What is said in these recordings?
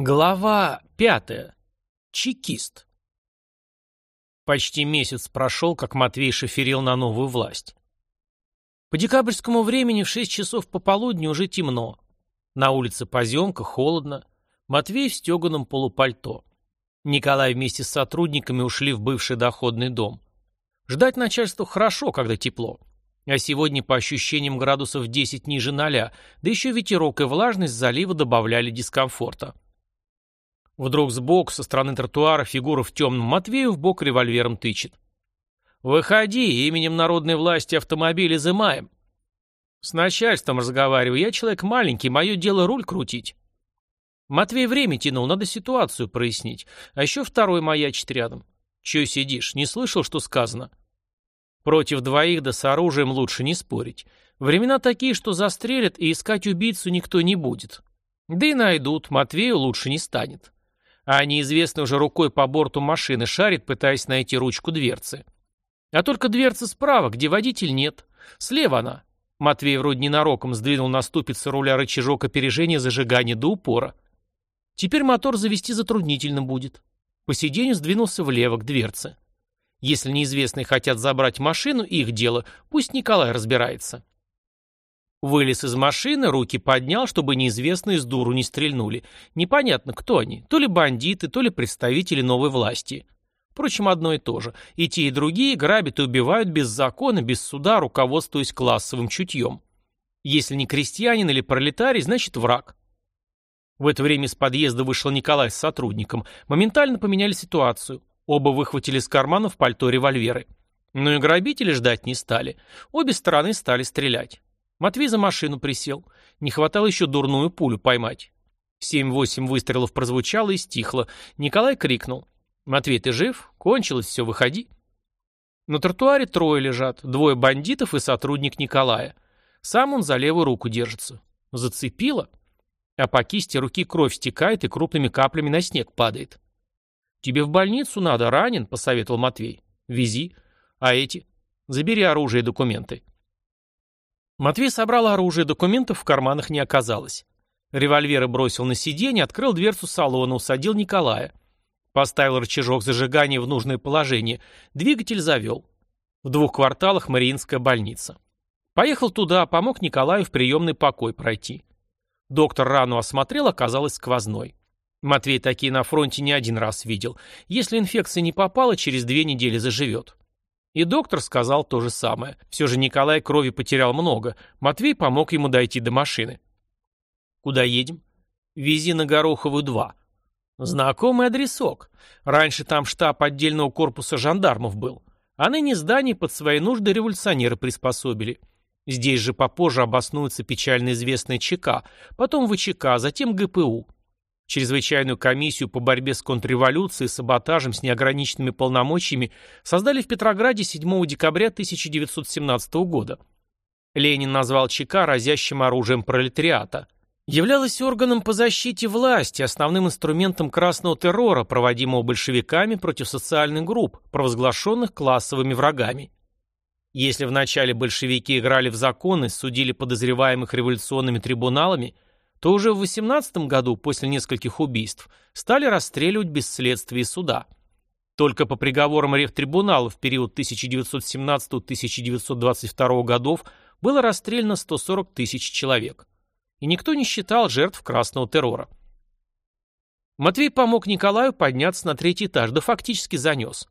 Глава пятая. Чекист. Почти месяц прошел, как Матвей шоферил на новую власть. По декабрьскому времени в шесть часов пополудни уже темно. На улице поземка, холодно. Матвей в стеганом полупальто. Николай вместе с сотрудниками ушли в бывший доходный дом. Ждать начальству хорошо, когда тепло. А сегодня по ощущениям градусов 10 ниже ноля, да еще ветерок и влажность залива добавляли дискомфорта. Вдруг сбоку, со стороны тротуара, фигура в темном Матвею в бок револьвером тычет. «Выходи, именем народной власти автомобиль изымаем». «С начальством разговариваю, я человек маленький, мое дело руль крутить». Матвей время тянул, надо ситуацию прояснить. А еще второй маячит рядом. Че сидишь, не слышал, что сказано? Против двоих да с оружием лучше не спорить. Времена такие, что застрелят, и искать убийцу никто не будет. Да и найдут, Матвею лучше не станет а неизвестный уже рукой по борту машины шарит, пытаясь найти ручку дверцы. А только дверца справа, где водитель нет. Слева она. Матвей вроде ненароком сдвинул на ступице руля рычажок опережения зажигания до упора. Теперь мотор завести затруднительно будет. По сиденью сдвинулся влево к дверце. Если неизвестные хотят забрать машину, их дело, пусть Николай разбирается. Вылез из машины, руки поднял, чтобы неизвестные с дуру не стрельнули. Непонятно, кто они. То ли бандиты, то ли представители новой власти. Впрочем, одно и то же. И те, и другие грабят и убивают без закона, без суда, руководствуясь классовым чутьем. Если не крестьянин или пролетарий, значит враг. В это время из подъезда вышел Николай с сотрудником. Моментально поменяли ситуацию. Оба выхватили из карманов пальто револьверы. Но и грабители ждать не стали. Обе стороны стали стрелять. Матвей за машину присел. Не хватало еще дурную пулю поймать. Семь-восемь выстрелов прозвучало и стихло. Николай крикнул. «Матвей, ты жив? Кончилось все, выходи». На тротуаре трое лежат. Двое бандитов и сотрудник Николая. Сам он за левую руку держится. Зацепило. А по кисти руки кровь стекает и крупными каплями на снег падает. «Тебе в больницу надо, ранен», — посоветовал Матвей. «Вези. А эти? Забери оружие и документы». Матвей собрал оружие, документов в карманах не оказалось. Револьверы бросил на сиденье, открыл дверцу салона, усадил Николая. Поставил рычажок зажигания в нужное положение. Двигатель завел. В двух кварталах Мариинская больница. Поехал туда, помог Николаю в приемный покой пройти. Доктор рану осмотрел, оказалось сквозной. Матвей такие на фронте не один раз видел. Если инфекция не попала, через две недели заживет. И доктор сказал то же самое. Все же Николай крови потерял много. Матвей помог ему дойти до машины. «Куда едем?» «Вези на Гороховую 2». «Знакомый адресок. Раньше там штаб отдельного корпуса жандармов был. А ныне здание под свои нужды революционеры приспособили. Здесь же попозже обоснуется печально известная ЧК, потом ВЧК, затем ГПУ. Чрезвычайную комиссию по борьбе с контрреволюцией, саботажем с неограниченными полномочиями создали в Петрограде 7 декабря 1917 года. Ленин назвал ЧК разящим оружием пролетариата. Являлась органом по защите власти, основным инструментом красного террора, проводимого большевиками против социальных групп, провозглашенных классовыми врагами. Если вначале большевики играли в законы, судили подозреваемых революционными трибуналами – то уже в 18 году, после нескольких убийств, стали расстреливать без следствия и суда. Только по приговорам Ревтрибунала в период 1917-1922 годов было расстреляно 140 тысяч человек. И никто не считал жертв красного террора. Матвей помог Николаю подняться на третий этаж, да фактически занес.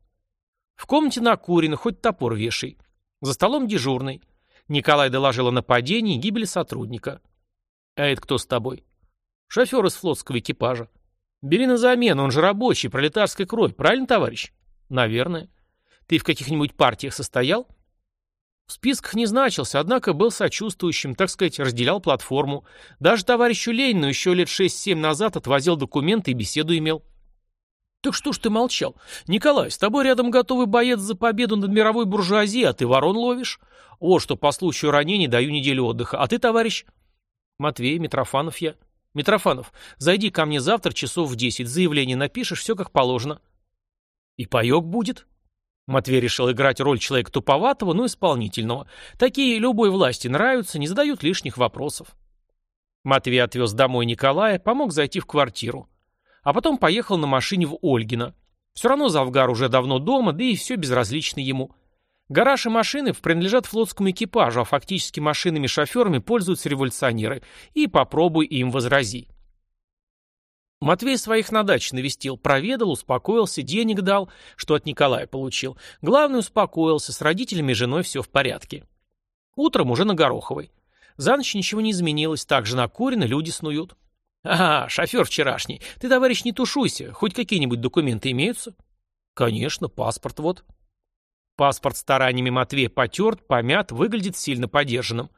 В комнате накурено, хоть топор вешай. За столом дежурный. Николай доложил о нападении и гибели сотрудника. «А это кто с тобой?» «Шофер из флотского экипажа». «Бери на замену, он же рабочий, пролетарская кровь, правильно, товарищ?» «Наверное». «Ты в каких-нибудь партиях состоял?» В списках не значился, однако был сочувствующим, так сказать, разделял платформу. Даже товарищу Ленину еще лет 6-7 назад отвозил документы и беседу имел. Так что ж ты молчал? Николай, с тобой рядом готовый боец за победу над мировой буржуазией, а ты ворон ловишь? Вот что, по случаю ранений даю неделю отдыха. А ты, товарищ? Матвей, Митрофанов я. Митрофанов, зайди ко мне завтра часов в десять, заявление напишешь, все как положено. И паек будет? Матвей решил играть роль человека туповатого, но исполнительного. Такие любой власти нравятся, не задают лишних вопросов. Матвей отвез домой Николая, помог зайти в квартиру. А потом поехал на машине в Ольгино. Все равно Завгар уже давно дома, да и все безразлично ему. Гараж и машины принадлежат флотскому экипажу, а фактически машинами-шоферами пользуются революционеры. И попробуй им возрази. Матвей своих на даче навестил, проведал, успокоился, денег дал, что от Николая получил. Главное, успокоился, с родителями и женой все в порядке. Утром уже на Гороховой. За ночь ничего не изменилось, так же накурено, люди снуют. «Ага, шофер вчерашний. Ты, товарищ, не тушуйся. Хоть какие-нибудь документы имеются?» «Конечно, паспорт вот». Паспорт стараниями Матвея потерт, помят, выглядит сильно подержанным.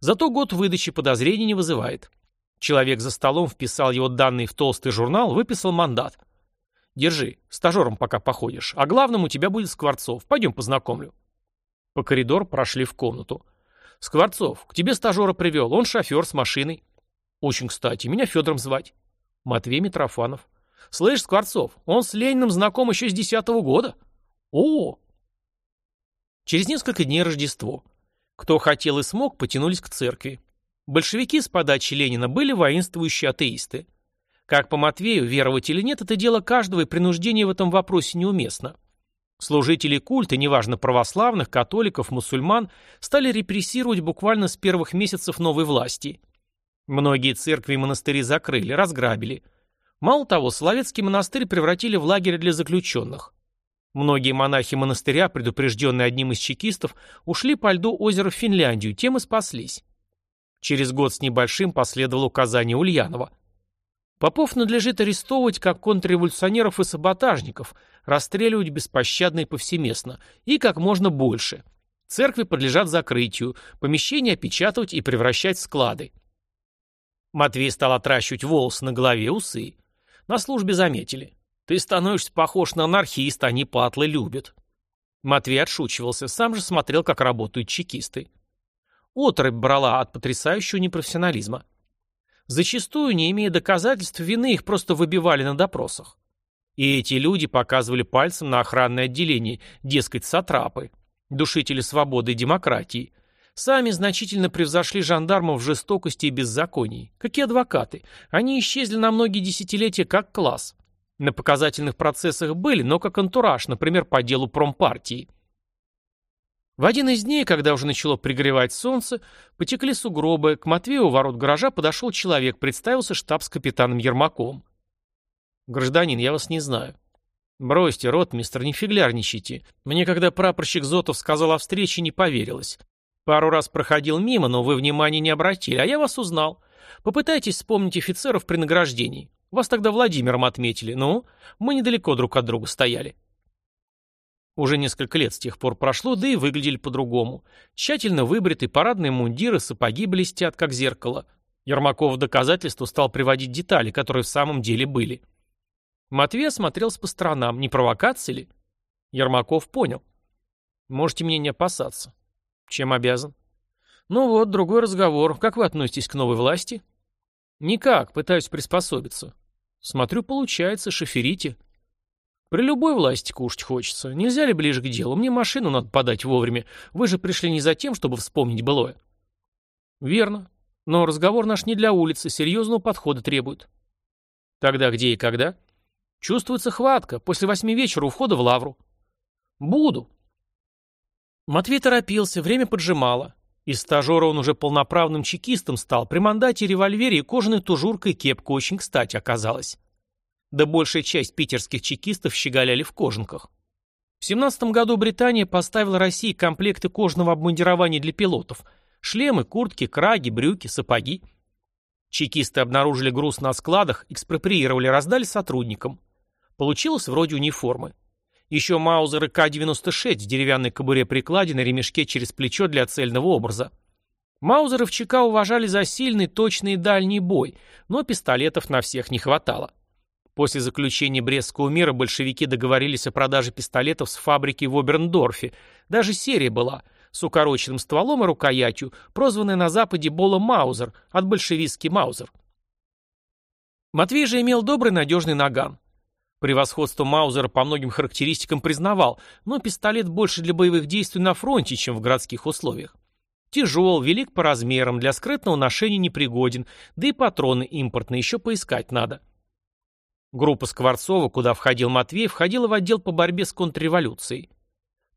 Зато год выдачи подозрений не вызывает. Человек за столом вписал его данные в толстый журнал, выписал мандат. «Держи, стажером пока походишь, а главным у тебя будет Скворцов. Пойдем познакомлю». По коридору прошли в комнату. «Скворцов, к тебе стажера привел, он шофер с машиной». «Очень кстати, меня Федором звать». «Матвей Митрофанов». «Слышь, Скворцов, он с Лениным знаком еще с десятого года». «О, Через несколько дней Рождество. Кто хотел и смог, потянулись к церкви. Большевики с подачи Ленина были воинствующие атеисты. Как по Матвею, веровать или нет, это дело каждого, и принуждение в этом вопросе неуместно. Служители культа, неважно православных, католиков, мусульман, стали репрессировать буквально с первых месяцев новой власти. Многие церкви и монастыри закрыли, разграбили. Мало того, Соловецкий монастырь превратили в лагерь для заключенных. Многие монахи монастыря, предупрежденные одним из чекистов, ушли по льду озера в Финляндию, тем и спаслись. Через год с небольшим последовало указание Ульянова. Попов надлежит арестовывать как контрреволюционеров и саботажников, расстреливать беспощадно и повсеместно, и как можно больше. Церкви подлежат закрытию, помещения опечатывать и превращать в склады. Матвей стал отращивать волосы на голове, усы. На службе заметили. Ты становишься похож на анархиста, они патлы любят. Матвей отшучивался, сам же смотрел, как работают чекисты. Отрыбь брала от потрясающего непрофессионализма. Зачастую, не имея доказательств вины, их просто выбивали на допросах. И эти люди показывали пальцем на охранное отделение, дескать, сатрапы, душители свободы и демократии. Сами значительно превзошли жандармов в жестокости и беззаконии. Какие адвокаты? Они исчезли на многие десятилетия как класс. На показательных процессах были, но как антураж, например, по делу промпартии. В один из дней, когда уже начало пригревать солнце, потекли сугробы, к Матвею у ворот гаража подошел человек, представился штабс-капитаном Ермаковым. «Гражданин, я вас не знаю». «Бросьте, рот, мистер, не фиглярничайте. Мне, когда прапорщик Зотов сказал о встрече, не поверилось. Пару раз проходил мимо, но вы внимания не обратили, а я вас узнал. Попытайтесь вспомнить офицеров при награждении. Вас тогда Владимиром отметили. Ну, мы недалеко друг от друга стояли. Уже несколько лет с тех пор прошло, да и выглядели по-другому. Тщательно выбритые парадные мундиры, сапоги блестят, как зеркало. Ермаков в доказательство стал приводить детали, которые в самом деле были. Матвей осмотрелся по сторонам, не провокация ли? Ермаков понял. Можете мне не опасаться. Чем обязан? Ну вот, другой разговор. Как вы относитесь к новой власти? Никак, пытаюсь приспособиться. Смотрю, получается, шоферите. При любой власти кушать хочется. Нельзя ли ближе к делу? Мне машину надо подать вовремя. Вы же пришли не за тем, чтобы вспомнить былое. Верно. Но разговор наш не для улицы, серьезного подхода требует. Тогда где и когда? Чувствуется хватка. После восьми вечера у входа в лавру. Буду. Матвей торопился, время поджимало. Из стажера он уже полноправным чекистом стал, при мандате револьвере и кожаной тужуркой кепка очень кстати оказалась. Да большая часть питерских чекистов щеголяли в кожанках. В 17 году Британия поставила России комплекты кожаного обмундирования для пилотов. Шлемы, куртки, краги, брюки, сапоги. Чекисты обнаружили груз на складах, экспроприировали, раздали сотрудникам. Получилось вроде униформы. Еще Маузер К-96 в деревянной кобуре прикладе на ремешке через плечо для цельного образа. Маузеры в ЧК уважали за сильный, точный и дальний бой, но пистолетов на всех не хватало. После заключения Брестского мира большевики договорились о продаже пистолетов с фабрики в Оберндорфе. Даже серия была, с укороченным стволом и рукоятью, прозванная на Западе Бола Маузер, от большевистский Маузер. Матвей же имел добрый надежный наган. Превосходство Маузера по многим характеристикам признавал, но пистолет больше для боевых действий на фронте, чем в городских условиях. Тяжел, велик по размерам, для скрытного ношения непригоден, да и патроны импортные еще поискать надо. Группа Скворцова, куда входил Матвей, входила в отдел по борьбе с контрреволюцией.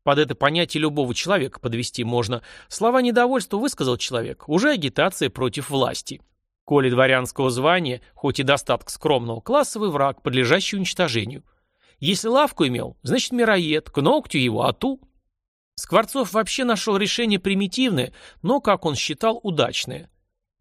Под это понятие любого человека подвести можно. Слова недовольства высказал человек. Уже агитация против власти. Коли дворянского звания, хоть и достаток скромного, классовый враг, подлежащий уничтожению. Если лавку имел, значит мироед, к ногтю его, а ту... Скворцов вообще нашел решение примитивное, но, как он считал, удачное.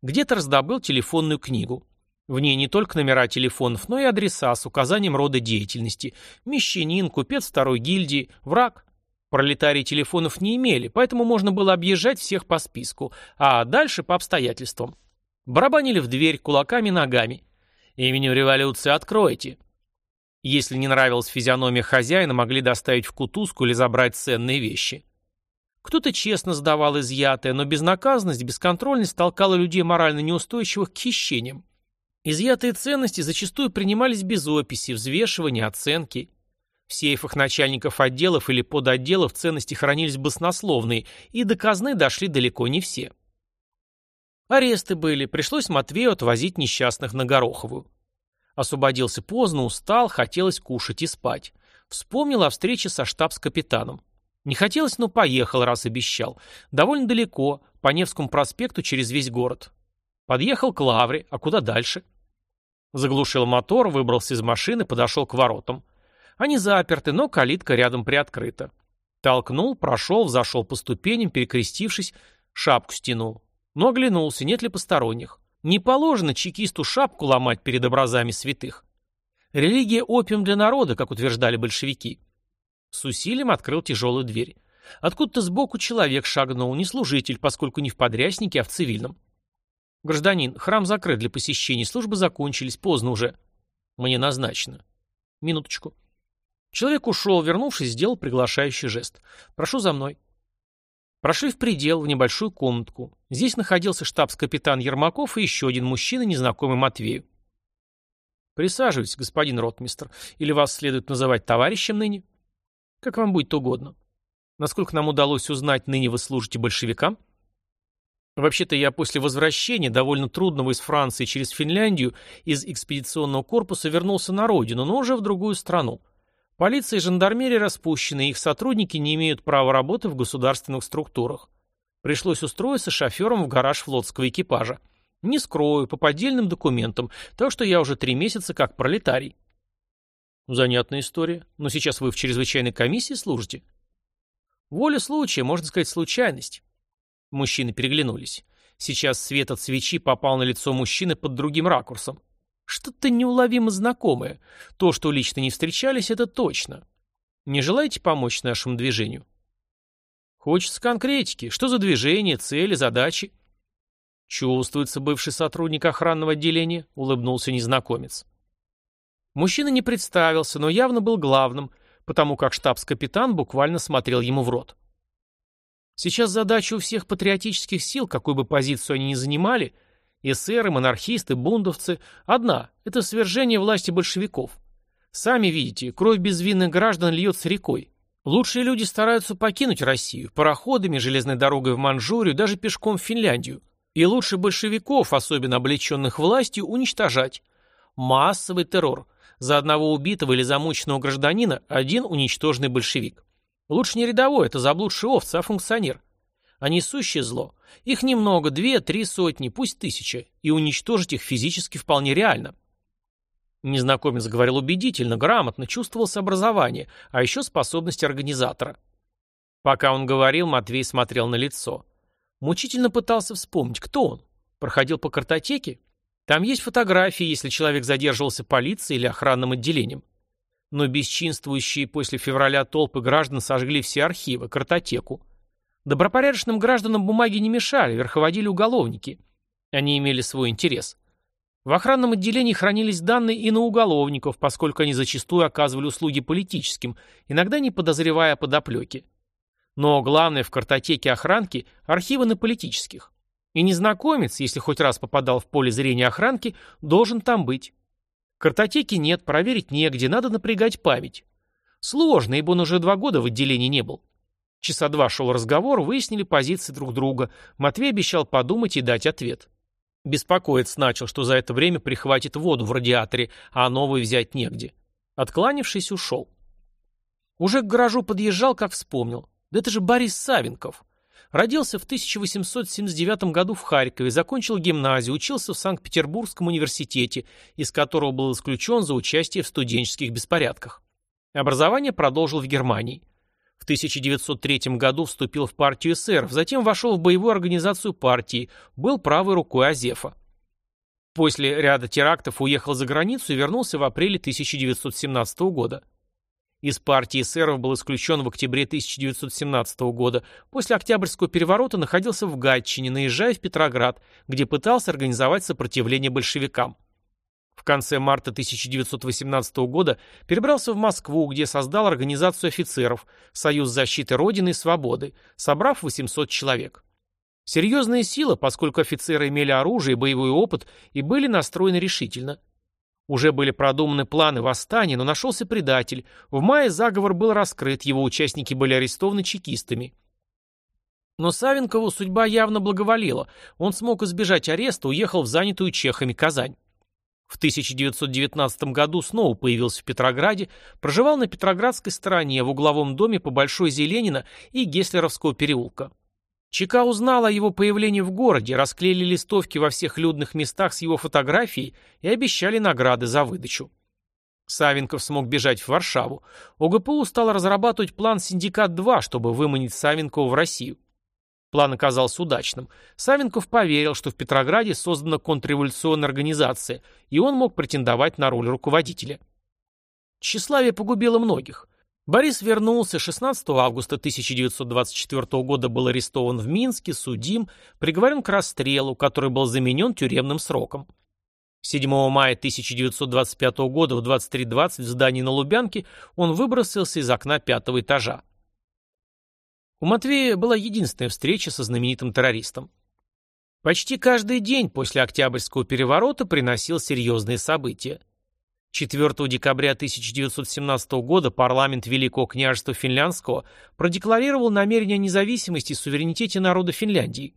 Где-то раздобыл телефонную книгу. В ней не только номера телефонов, но и адреса с указанием рода деятельности. Мещанин, купец второй гильдии, враг. Пролетарии телефонов не имели, поэтому можно было объезжать всех по списку, а дальше по обстоятельствам. Барабанили в дверь кулаками ногами. Именем революции откройте. Если не нравилась физиономия хозяина, могли доставить в кутузку или забрать ценные вещи. Кто-то честно сдавал изъятое, но безнаказанность, бесконтрольность толкала людей морально неустойчивых к хищениям. Изъятые ценности зачастую принимались без описи, взвешивания, оценки. В сейфах начальников отделов или подотделов ценности хранились баснословные, и до казны дошли далеко не все. Аресты были, пришлось Матвею отвозить несчастных на Гороховую. Освободился поздно, устал, хотелось кушать и спать. Вспомнил о встрече со штабс-капитаном. Не хотелось, но поехал, раз обещал. Довольно далеко, по Невскому проспекту через весь город. Подъехал к Лавре, а куда дальше? Заглушил мотор, выбрался из машины, подошел к воротам. Они заперты, но калитка рядом приоткрыта. Толкнул, прошел, взошел по ступеням, перекрестившись, шапку стянул. Но оглянулся, нет ли посторонних. Не положено чекисту шапку ломать перед образами святых. Религия – опиум для народа, как утверждали большевики. С усилием открыл тяжелую дверь. Откуда-то сбоку человек шагнул, не служитель, поскольку не в подряснике, а в цивильном. «Гражданин, храм закрыт для посещений, службы закончились, поздно уже». «Мне назначено». «Минуточку». Человек ушел, вернувшись, сделал приглашающий жест. «Прошу за мной». Прошли в предел, в небольшую комнатку. Здесь находился штабс-капитан Ермаков и еще один мужчина, незнакомый Матвею. «Присаживайтесь, господин ротмистр. Или вас следует называть товарищем ныне?» «Как вам будет угодно. Насколько нам удалось узнать, ныне вы служите большевикам?» Вообще-то я после возвращения, довольно трудного из Франции через Финляндию, из экспедиционного корпуса вернулся на родину, но уже в другую страну. Полиция и жандармерия распущены, их сотрудники не имеют права работы в государственных структурах. Пришлось устроиться шофером в гараж флотского экипажа. Не скрою, по поддельным документам, так что я уже три месяца как пролетарий. Занятная история. Но сейчас вы в чрезвычайной комиссии служите? Воля случая, можно сказать, случайность. Мужчины переглянулись. Сейчас свет от свечи попал на лицо мужчины под другим ракурсом. Что-то неуловимо знакомое. То, что лично не встречались, это точно. Не желаете помочь нашему движению? Хочется конкретики. Что за движение, цели, задачи? Чувствуется бывший сотрудник охранного отделения, улыбнулся незнакомец. Мужчина не представился, но явно был главным, потому как штабс-капитан буквально смотрел ему в рот. Сейчас задача у всех патриотических сил, какую бы позицию они ни занимали, эсеры, монархисты, бундовцы, одна – это свержение власти большевиков. Сами видите, кровь безвинных граждан льется рекой. Лучшие люди стараются покинуть Россию, пароходами, железной дорогой в Манчжурию, даже пешком в Финляндию. И лучше большевиков, особенно облеченных властью, уничтожать. Массовый террор. За одного убитого или замученного гражданина один уничтоженный большевик. Лучше не рядовой, это заблудший овца, а функционер. А несущее зло. Их немного, две, три сотни, пусть тысяча, и уничтожить их физически вполне реально. Незнакомец говорил убедительно, грамотно, чувствовался образование, а еще способность организатора. Пока он говорил, Матвей смотрел на лицо. Мучительно пытался вспомнить, кто он. Проходил по картотеке? Там есть фотографии, если человек задерживался полицией или охранным отделением. Но бесчинствующие после февраля толпы граждан сожгли все архивы, картотеку. Добропорядочным гражданам бумаги не мешали, верховодили уголовники. Они имели свой интерес. В охранном отделении хранились данные и на уголовников, поскольку они зачастую оказывали услуги политическим, иногда не подозревая подоплеки. Но главное в картотеке охранки – архивы на политических. И незнакомец, если хоть раз попадал в поле зрения охранки, должен там быть. Картотеки нет, проверить негде, надо напрягать память. Сложно, ибо он уже два года в отделении не был. Часа два шел разговор, выяснили позиции друг друга. Матвей обещал подумать и дать ответ. Беспокоиться начал, что за это время прихватит воду в радиаторе, а новую взять негде. Откланившись, ушел. Уже к гаражу подъезжал, как вспомнил. Да это же Борис Савенков. Родился в 1879 году в Харькове, закончил гимназию, учился в Санкт-Петербургском университете, из которого был исключен за участие в студенческих беспорядках. Образование продолжил в Германии. В 1903 году вступил в партию эсеров, затем вошел в боевую организацию партии, был правой рукой Азефа. После ряда терактов уехал за границу и вернулся в апреле 1917 года. Из партии эсеров был исключен в октябре 1917 года. После Октябрьского переворота находился в Гатчине, наезжая в Петроград, где пытался организовать сопротивление большевикам. В конце марта 1918 года перебрался в Москву, где создал организацию офицеров «Союз защиты Родины и Свободы», собрав 800 человек. Серьезная сила, поскольку офицеры имели оружие и боевой опыт и были настроены решительно – уже были продуманы планы восстания, но нашелся предатель. В мае заговор был раскрыт, его участники были арестованы чекистами. Но Савенкову судьба явно благоволила. Он смог избежать ареста, уехал в занятую чехами Казань. В 1919 году снова появился в Петрограде, проживал на Петроградской стороне в угловом доме по Большой Зеленина и Геслеровского переулка. ЧК узнал о его появлении в городе, расклеили листовки во всех людных местах с его фотографией и обещали награды за выдачу. Савенков смог бежать в Варшаву. ОГПУ стал разрабатывать план «Синдикат-2», чтобы выманить Савенкова в Россию. План оказался удачным. Савенков поверил, что в Петрограде создана контрреволюционная организация, и он мог претендовать на роль руководителя. Тщеславие погубило многих. Борис вернулся 16 августа 1924 года был арестован в Минске, судим, приговорен к расстрелу, который был заменен тюремным сроком. 7 мая 1925 года в 23.20 в здании на Лубянке он выбросился из окна пятого этажа. У Матвея была единственная встреча со знаменитым террористом. Почти каждый день после Октябрьского переворота приносил серьезные события. 4 декабря 1917 года парламент Великого княжества Финляндского продекларировал намерение независимости и суверенитете народа Финляндии.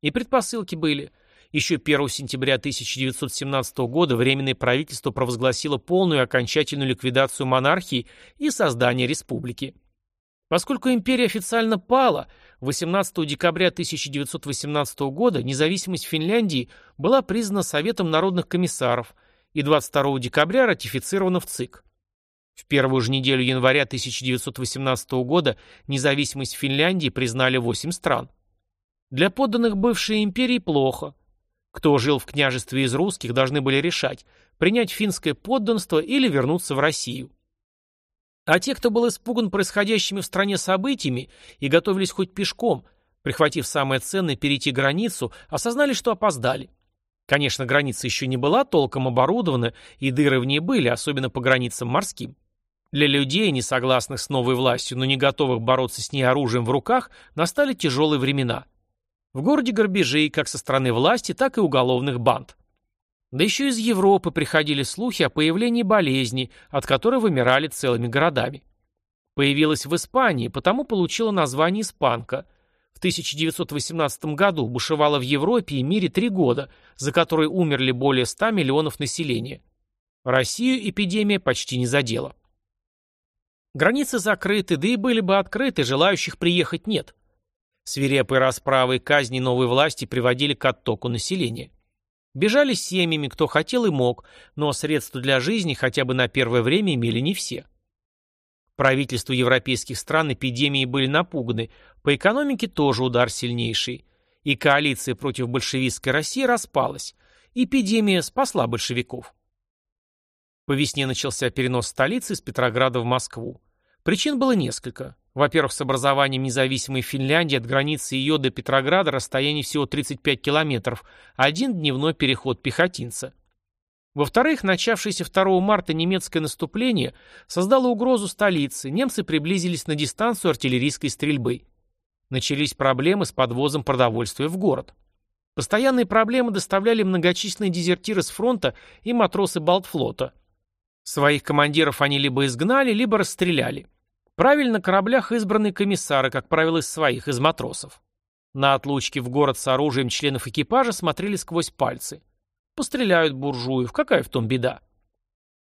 И предпосылки были. Еще 1 сентября 1917 года Временное правительство провозгласило полную и окончательную ликвидацию монархии и создание республики. Поскольку империя официально пала, 18 декабря 1918 года независимость Финляндии была признана Советом народных комиссаров – и 22 декабря ратифицировано в ЦИК. В первую же неделю января 1918 года независимость Финляндии признали 8 стран. Для подданных бывшей империи плохо. Кто жил в княжестве из русских, должны были решать, принять финское подданство или вернуться в Россию. А те, кто был испуган происходящими в стране событиями и готовились хоть пешком, прихватив самое ценное, перейти границу, осознали, что опоздали. Конечно, граница еще не была толком оборудована, и дыры в ней были, особенно по границам морским. Для людей, не согласных с новой властью, но не готовых бороться с ней оружием в руках, настали тяжелые времена. В городе грабежей как со стороны власти, так и уголовных банд. Да еще из Европы приходили слухи о появлении болезни, от которой вымирали целыми городами. Появилась в Испании, потому получила название «Испанка», в 1918 году бушевала в Европе и мире три года, за которые умерли более 100 миллионов населения. Россию эпидемия почти не задела. Границы закрыты, да и были бы открыты, желающих приехать нет. Свирепые расправы и казни новой власти приводили к оттоку населения. Бежали семьями, кто хотел и мог, но средства для жизни хотя бы на первое время имели не все. Правительства европейских стран эпидемии были напуганы, по экономике тоже удар сильнейший. И коалиция против большевистской России распалась. Эпидемия спасла большевиков. По весне начался перенос столицы из Петрограда в Москву. Причин было несколько. Во-первых, с образованием независимой Финляндии от границы ее до Петрограда расстояние всего 35 километров, один дневной переход пехотинца. Во-вторых, начавшееся 2 марта немецкое наступление создало угрозу столице, немцы приблизились на дистанцию артиллерийской стрельбы. Начались проблемы с подвозом продовольствия в город. Постоянные проблемы доставляли многочисленные дезертиры с фронта и матросы Балтфлота. Своих командиров они либо изгнали, либо расстреляли. Правильно на кораблях избранные комиссары, как правило, из своих, из матросов. На отлучке в город с оружием членов экипажа смотрели сквозь пальцы. Постреляют буржуев, какая в том беда?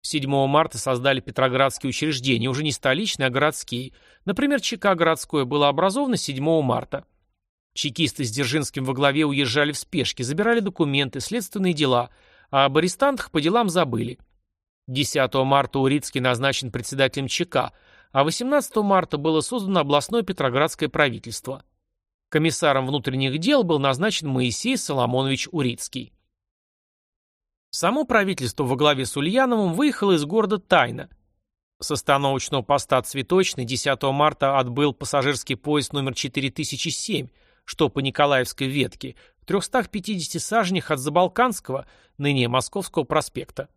7 марта создали петроградские учреждения, уже не столичные, а городские. Например, ЧК городское было образовано 7 марта. Чекисты с Дзержинским во главе уезжали в спешке, забирали документы, следственные дела, а об арестантах по делам забыли. 10 марта Урицкий назначен председателем ЧК, а 18 марта было создано областное петроградское правительство. Комиссаром внутренних дел был назначен Моисей Соломонович Урицкий. Само правительство во главе с Ульяновым выехало из города тайно. С остановочного поста «Цветочный» 10 марта отбыл пассажирский поезд номер 4007, что по Николаевской ветке, в 350 сажнях от Забалканского, ныне Московского проспекта.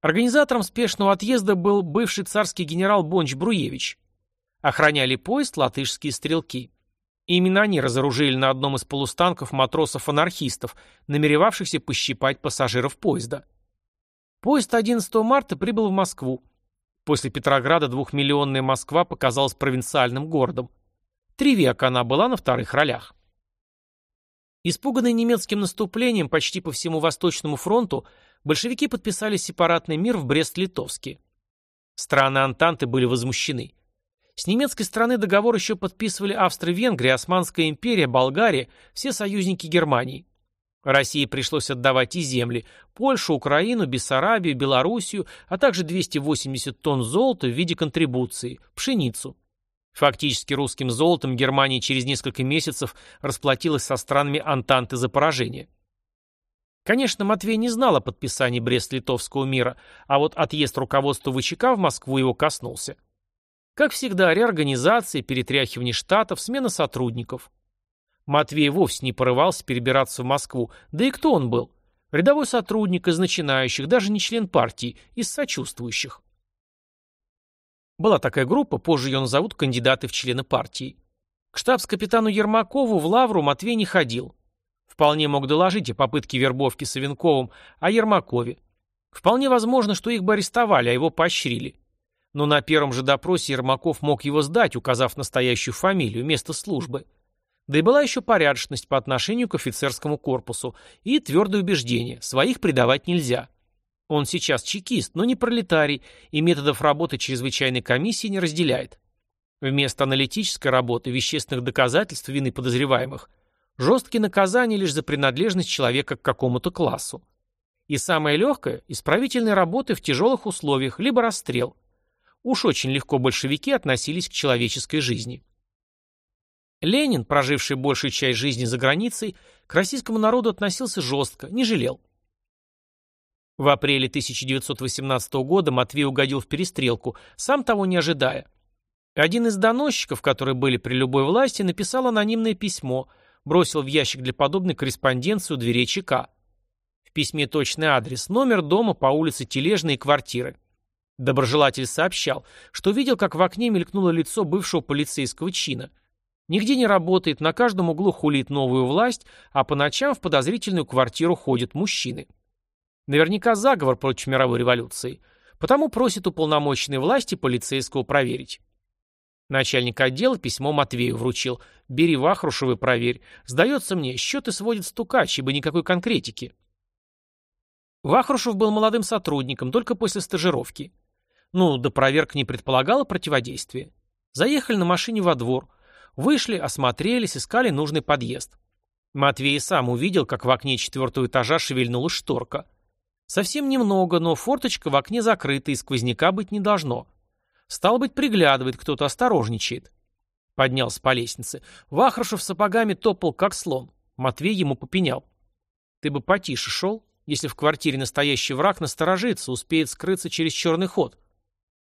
Организатором спешного отъезда был бывший царский генерал Бонч-Бруевич. Охраняли поезд латышские стрелки. Именно они разоружили на одном из полустанков матросов-анархистов, намеревавшихся пощипать пассажиров поезда. Поезд 11 марта прибыл в Москву. После Петрограда двухмиллионная Москва показалась провинциальным городом. Три века она была на вторых ролях. Испуганные немецким наступлением почти по всему Восточному фронту, большевики подписали сепаратный мир в Брест-Литовске. Страны Антанты были возмущены. С немецкой стороны договор еще подписывали Австро-Венгрия, Османская империя, Болгария, все союзники Германии. России пришлось отдавать и земли – Польшу, Украину, Бессарабию, Белоруссию, а также 280 тонн золота в виде контрибуции – пшеницу. Фактически русским золотом Германия через несколько месяцев расплатилась со странами Антанты за поражение. Конечно, Матвей не знал о подписании Брест-Литовского мира, а вот отъезд руководства ВЧК в Москву его коснулся. Как всегда, реорганизация, перетряхивание штатов, смена сотрудников. Матвей вовсе не порывался перебираться в Москву, да и кто он был? Рядовой сотрудник из начинающих, даже не член партии, из сочувствующих. Была такая группа, позже ее назовут кандидаты в члены партии. К штабс-капитану Ермакову в Лавру Матвей не ходил. Вполне мог доложить о попытке вербовки Савенковым, о Ермакове. Вполне возможно, что их бы арестовали, а его поощрили. Но на первом же допросе Ермаков мог его сдать, указав настоящую фамилию, место службы. Да и была еще порядочность по отношению к офицерскому корпусу и твердое убеждение – своих предавать нельзя. Он сейчас чекист, но не пролетарий, и методов работы чрезвычайной комиссии не разделяет. Вместо аналитической работы, вещественных доказательств вины подозреваемых, жесткие наказания лишь за принадлежность человека к какому-то классу. И самое легкое – исправительные работы в тяжелых условиях, либо расстрел. Уж очень легко большевики относились к человеческой жизни. Ленин, проживший большую часть жизни за границей, к российскому народу относился жестко, не жалел. В апреле 1918 года Матвей угодил в перестрелку, сам того не ожидая. Один из доносчиков, которые были при любой власти, написал анонимное письмо, бросил в ящик для подобной корреспонденции у дверей ЧК. В письме точный адрес, номер дома по улице Тележной и квартиры. Доброжелатель сообщал, что видел, как в окне мелькнуло лицо бывшего полицейского чина. Нигде не работает, на каждом углу хулит новую власть, а по ночам в подозрительную квартиру ходят мужчины. Наверняка заговор против мировой революции. Потому просит уполномоченной власти полицейского проверить. Начальник отдела письмо Матвею вручил. «Бери Вахрушевы, проверь. Сдается мне, счеты сводит стукач, ибо никакой конкретики». Вахрушев был молодым сотрудником, только после стажировки. Ну, да проверка не предполагала противодействия. Заехали на машине во двор. Вышли, осмотрелись, искали нужный подъезд. Матвей сам увидел, как в окне четвертого этажа шевельнулась шторка. Совсем немного, но форточка в окне закрыта и сквозняка быть не должно. Стал быть, приглядывает, кто-то осторожничает. Поднялся по лестнице. Вахрушев сапогами топал, как слон. Матвей ему попенял. Ты бы потише шел. Если в квартире настоящий враг, насторожится, успеет скрыться через черный ход.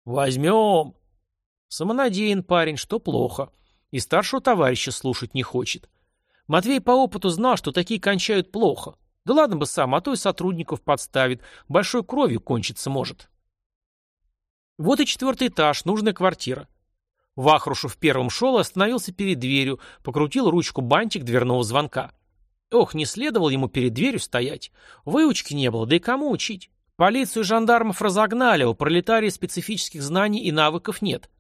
Возьмем. Самонадеян парень, что плохо. И старшего товарища слушать не хочет. Матвей по опыту знал, что такие кончают плохо. Да ладно бы сам, а то и сотрудников подставит. Большой кровью кончиться может. Вот и четвертый этаж, нужная квартира. Вахрушев первым шел и остановился перед дверью, покрутил ручку бантик дверного звонка. Ох, не следовало ему перед дверью стоять. Выучки не было, да и кому учить? Полицию и жандармов разогнали, у пролетарии специфических знаний и навыков нет.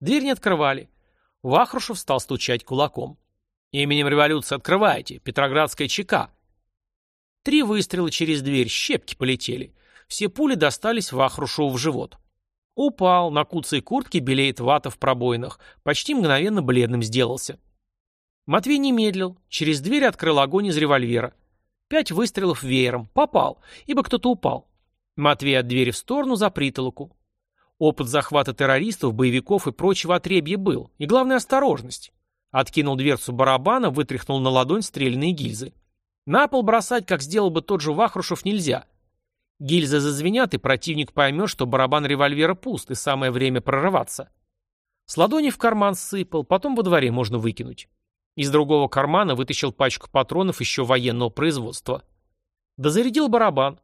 Дверь не открывали. Вахрушев стал стучать кулаком. «Именем революции открывайте! Петроградская ЧК!» Три выстрела через дверь, щепки полетели. Все пули достались Вахрушеву в живот. Упал, на куцей куртке белеет вата в пробоинах. Почти мгновенно бледным сделался. Матвей не медлил. Через дверь открыл огонь из револьвера. Пять выстрелов веером. Попал, ибо кто-то упал. Матвей от двери в сторону за притолоку. Опыт захвата террористов, боевиков и прочего отребья был. И главное осторожность. Откинул дверцу барабана, вытряхнул на ладонь стрельные гильзы. На пол бросать, как сделал бы тот же Вахрушев, нельзя. Гильзы зазвенят, и противник поймет, что барабан револьвера пуст, и самое время прорываться. С ладони в карман сыпал, потом во дворе можно выкинуть. Из другого кармана вытащил пачку патронов еще военного производства. Да зарядил барабан.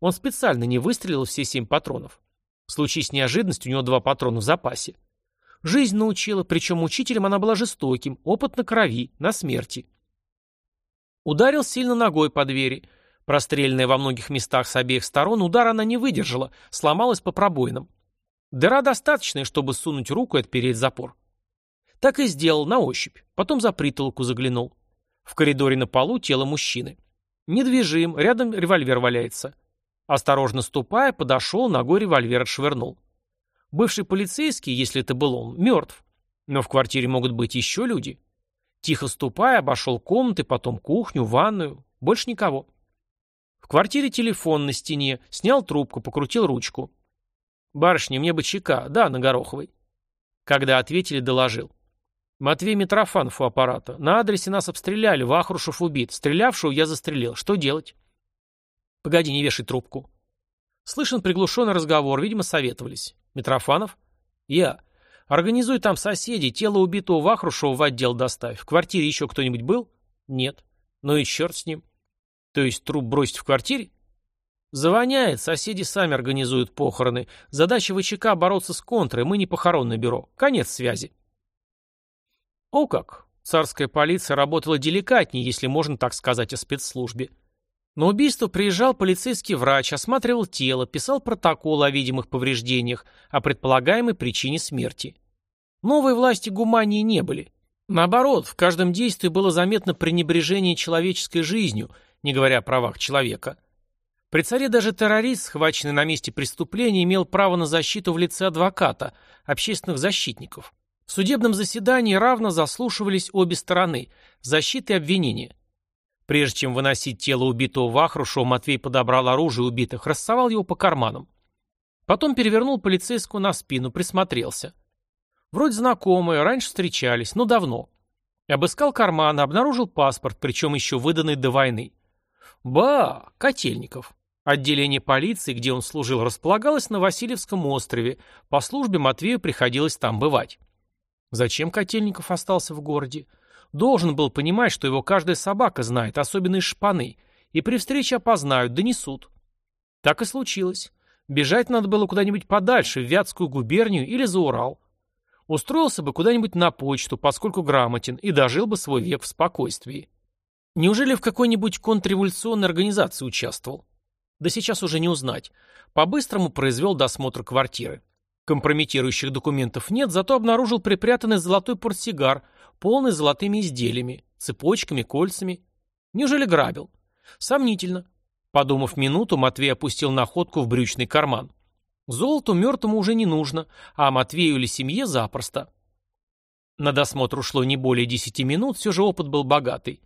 Он специально не выстрелил все семь патронов. В случае с неожиданностью у него два патрона в запасе. Жизнь научила, причем учителем она была жестоким, опыт на крови, на смерти. Ударил сильно ногой по двери – Простреленная во многих местах с обеих сторон, удар она не выдержала, сломалась по пробоинам. Дыра достаточная, чтобы сунуть руку и отпереть запор. Так и сделал, на ощупь. Потом за притолоку заглянул. В коридоре на полу тело мужчины. Недвижим, рядом револьвер валяется. Осторожно ступая, подошел, ногой револьвер отшвырнул. Бывший полицейский, если это был он, мертв. Но в квартире могут быть еще люди. Тихо ступая, обошел комнаты, потом кухню, ванную. Больше никого. В квартире телефон на стене. Снял трубку, покрутил ручку. «Барышня, мне бы чека. Да, на Гороховой». Когда ответили, доложил. «Матвей Митрофанов у аппарата. На адресе нас обстреляли. Вахрушев убит. Стрелявшего я застрелил. Что делать?» «Погоди, не вешай трубку». Слышен приглушенный разговор. Видимо, советовались. «Митрофанов?» «Я. Организуй там соседей. Тело убитого Вахрушева в отдел доставь. В квартире еще кто-нибудь был?» «Нет». «Ну и черт с ним». То есть труп бросить в квартире? Завоняет, соседи сами организуют похороны. Задача ВЧК бороться с контрой, мы не похоронное бюро. Конец связи. О как! Царская полиция работала деликатнее, если можно так сказать о спецслужбе. На убийство приезжал полицейский врач, осматривал тело, писал протокол о видимых повреждениях, о предполагаемой причине смерти. Новые власти гумании не были. Наоборот, в каждом действии было заметно пренебрежение человеческой жизнью – не говоря о правах человека. При царе даже террорист, схваченный на месте преступления, имел право на защиту в лице адвоката, общественных защитников. В судебном заседании равно заслушивались обе стороны – защита и обвинение. Прежде чем выносить тело убитого Вахрушева, Матвей подобрал оружие убитых, рассовал его по карманам. Потом перевернул полицейскую на спину, присмотрелся. Вроде знакомые, раньше встречались, но давно. Обыскал карман, обнаружил паспорт, причем еще выданный до войны. Ба, Котельников. Отделение полиции, где он служил, располагалось на Васильевском острове. По службе Матвею приходилось там бывать. Зачем Котельников остался в городе? Должен был понимать, что его каждая собака знает, особенно из шпаны, и при встрече опознают, донесут. Так и случилось. Бежать надо было куда-нибудь подальше, в Вятскую губернию или за Урал. Устроился бы куда-нибудь на почту, поскольку грамотен, и дожил бы свой век в спокойствии. Неужели в какой-нибудь контрреволюционной организации участвовал? Да сейчас уже не узнать. По-быстрому произвел досмотр квартиры. Компрометирующих документов нет, зато обнаружил припрятанный золотой портсигар, полный золотыми изделиями, цепочками, кольцами. Неужели грабил? Сомнительно. Подумав минуту, Матвей опустил находку в брючный карман. Золоту мертвому уже не нужно, а Матвею или семье запросто. На досмотр ушло не более десяти минут, все же опыт был богатый.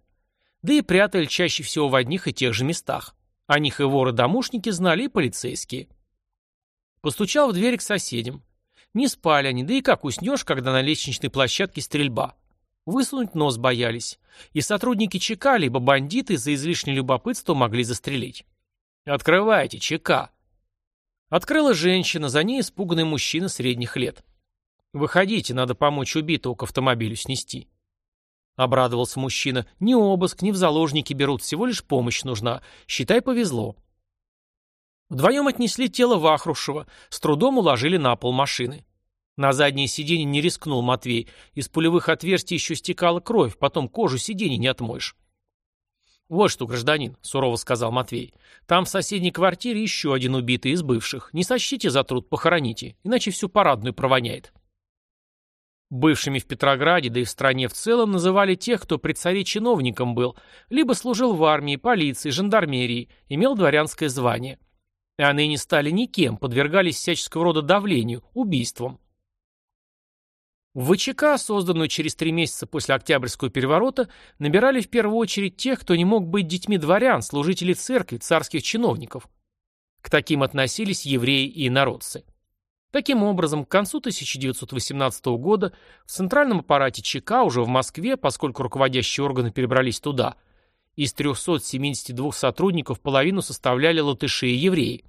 Да и прятали чаще всего в одних и тех же местах. О них и воры-домушники знали, и полицейские. Постучал в дверь к соседям. Не спали они, да и как уснешь, когда на лестничной площадке стрельба. Высунуть нос боялись. И сотрудники ЧК, либо бандиты за излишнее любопытство могли застрелить. «Открывайте, ЧК!» Открыла женщина, за ней испуганный мужчина средних лет. «Выходите, надо помочь убитого к автомобилю снести». Обрадовался мужчина. Ни обыск, ни в заложники берут, всего лишь помощь нужна. Считай, повезло. Вдвоем отнесли тело Вахрушева, с трудом уложили на пол машины. На заднее сиденье не рискнул Матвей. Из пулевых отверстий еще стекала кровь, потом кожу сиденья не отмоешь. «Вот что, гражданин», — сурово сказал Матвей, — «там в соседней квартире еще один убитый из бывших. Не сочтите за труд, похороните, иначе всю парадную провоняет». Бывшими в Петрограде, да и в стране в целом, называли тех, кто при царе чиновником был, либо служил в армии, полиции, жандармерии, имел дворянское звание. А ныне стали никем, подвергались всяческого рода давлению, убийствам. В ВЧК, созданную через три месяца после Октябрьского переворота, набирали в первую очередь тех, кто не мог быть детьми дворян, служителей церкви, царских чиновников. К таким относились евреи и народцы. Таким образом, к концу 1918 года в центральном аппарате ЧК уже в Москве, поскольку руководящие органы перебрались туда, из 372 сотрудников половину составляли латыши и евреи.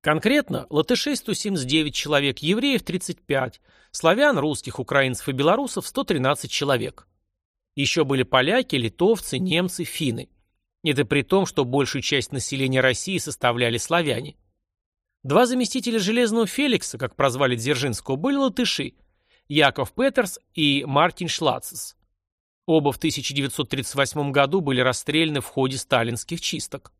Конкретно, латышей 179 человек, евреев 35, славян, русских, украинцев и белорусов 113 человек. Еще были поляки, литовцы, немцы, финны. Это при том, что большую часть населения России составляли славяне. Два заместителя Железного Феликса, как прозвали Дзержинского, были латыши – Яков Петерс и Мартин Шлацес. Оба в 1938 году были расстреляны в ходе сталинских чисток.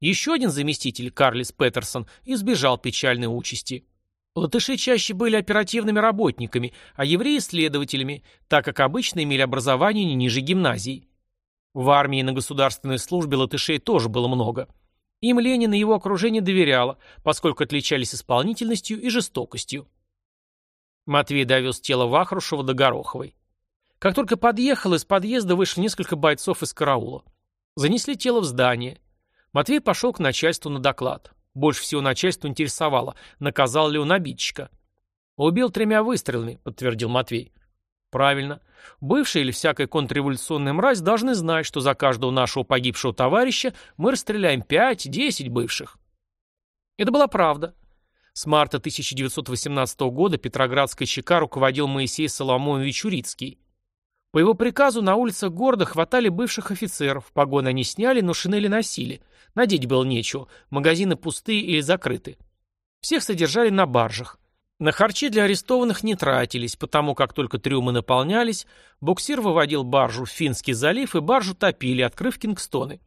Еще один заместитель, Карлис Петерсон, избежал печальной участи. Латыши чаще были оперативными работниками, а евреи – следователями, так как обычно имели образование не ниже гимназии. В армии и на государственной службе латышей тоже было много – им Ленин и его окружение доверяло, поскольку отличались исполнительностью и жестокостью. Матвей довез тело Вахрушева до Гороховой. Как только подъехал, из подъезда вышли несколько бойцов из караула. Занесли тело в здание. Матвей пошел к начальству на доклад. Больше всего начальство интересовало, наказал ли он обидчика. «Убил тремя выстрелами», — подтвердил Матвей. Правильно. Бывшие или всякая контрреволюционная мразь должны знать, что за каждого нашего погибшего товарища мы расстреляем 5-10 бывших. Это была правда. С марта 1918 года Петроградской ЧК руководил Моисей Соломонович Урицкий. По его приказу на улицах города хватали бывших офицеров, погоны они сняли, но шинели носили. Надеть было нечего, магазины пустые или закрыты. Всех содержали на баржах. На харчи для арестованных не тратились, потому как только трюмы наполнялись, буксир выводил баржу в Финский залив и баржу топили, открыв Кингстоны.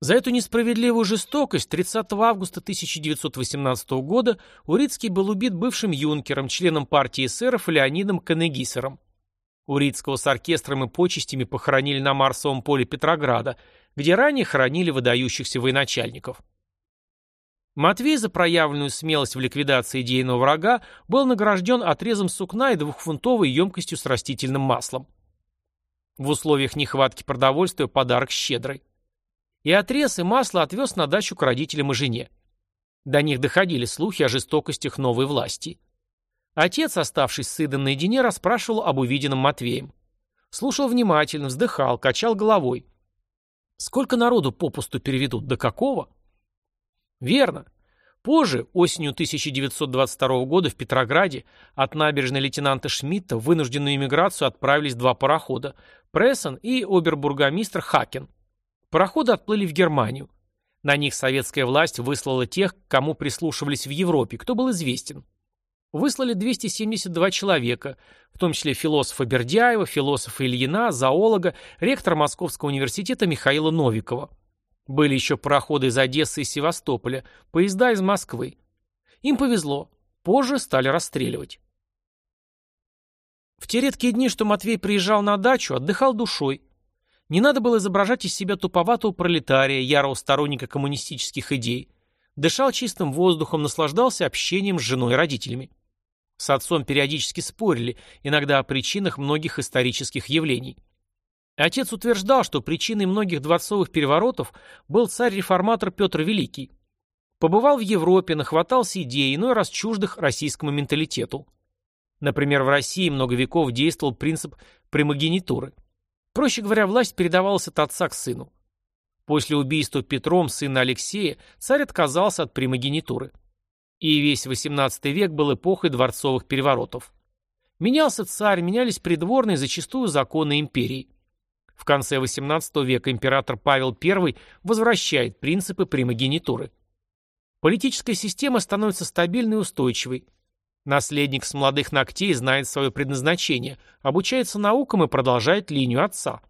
За эту несправедливую жестокость 30 августа 1918 года Урицкий был убит бывшим юнкером, членом партии эсеров Леонидом Канегисером. Урицкого с оркестром и почестями похоронили на Марсовом поле Петрограда, где ранее хоронили выдающихся военачальников. Матвей за проявленную смелость в ликвидации идейного врага был награжден отрезом сукна и двухфунтовой емкостью с растительным маслом. В условиях нехватки продовольствия подарок щедрый. И отрез, и масло отвез на дачу к родителям и жене. До них доходили слухи о жестокостях новой власти. Отец, оставшись с сыном наедине, расспрашивал об увиденном Матвеем. Слушал внимательно, вздыхал, качал головой. Сколько народу попусту переведут, до какого? Верно. Позже, осенью 1922 года в Петрограде, от набережной лейтенанта Шмидта в вынужденную эмиграцию отправились два парохода – Прессен и обербургомистр Хакен. Пароходы отплыли в Германию. На них советская власть выслала тех, кому прислушивались в Европе, кто был известен. Выслали 272 человека, в том числе философа Бердяева, философа Ильина, зоолога, ректора Московского университета Михаила Новикова. Были еще пароходы из Одессы и Севастополя, поезда из Москвы. Им повезло. Позже стали расстреливать. В те редкие дни, что Матвей приезжал на дачу, отдыхал душой. Не надо было изображать из себя туповатого пролетария, ярого сторонника коммунистических идей. Дышал чистым воздухом, наслаждался общением с женой и родителями. С отцом периодически спорили, иногда о причинах многих исторических явлений. Отец утверждал, что причиной многих дворцовых переворотов был царь-реформатор Петр Великий. Побывал в Европе, нахватался идей, иной раз чуждых российскому менталитету. Например, в России много веков действовал принцип примогенитуры. Проще говоря, власть передавалась от отца к сыну. После убийства Петром сына Алексея царь отказался от примогенитуры. И весь XVIII век был эпохой дворцовых переворотов. Менялся царь, менялись придворные, зачастую законы империи. В конце XVIII века император Павел I возвращает принципы примогенитуры. Политическая система становится стабильной и устойчивой. Наследник с молодых ногтей знает свое предназначение, обучается наукам и продолжает линию отца.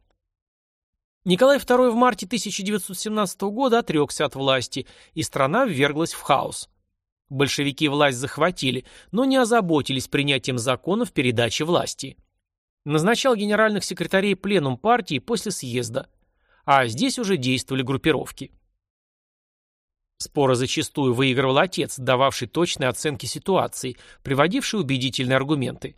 Николай II в марте 1917 года отрекся от власти, и страна вверглась в хаос. Большевики власть захватили, но не озаботились принятием законов передачи власти. Назначал генеральных секретарей пленум партии после съезда. А здесь уже действовали группировки. Споры зачастую выигрывал отец, дававший точные оценки ситуации, приводивший убедительные аргументы.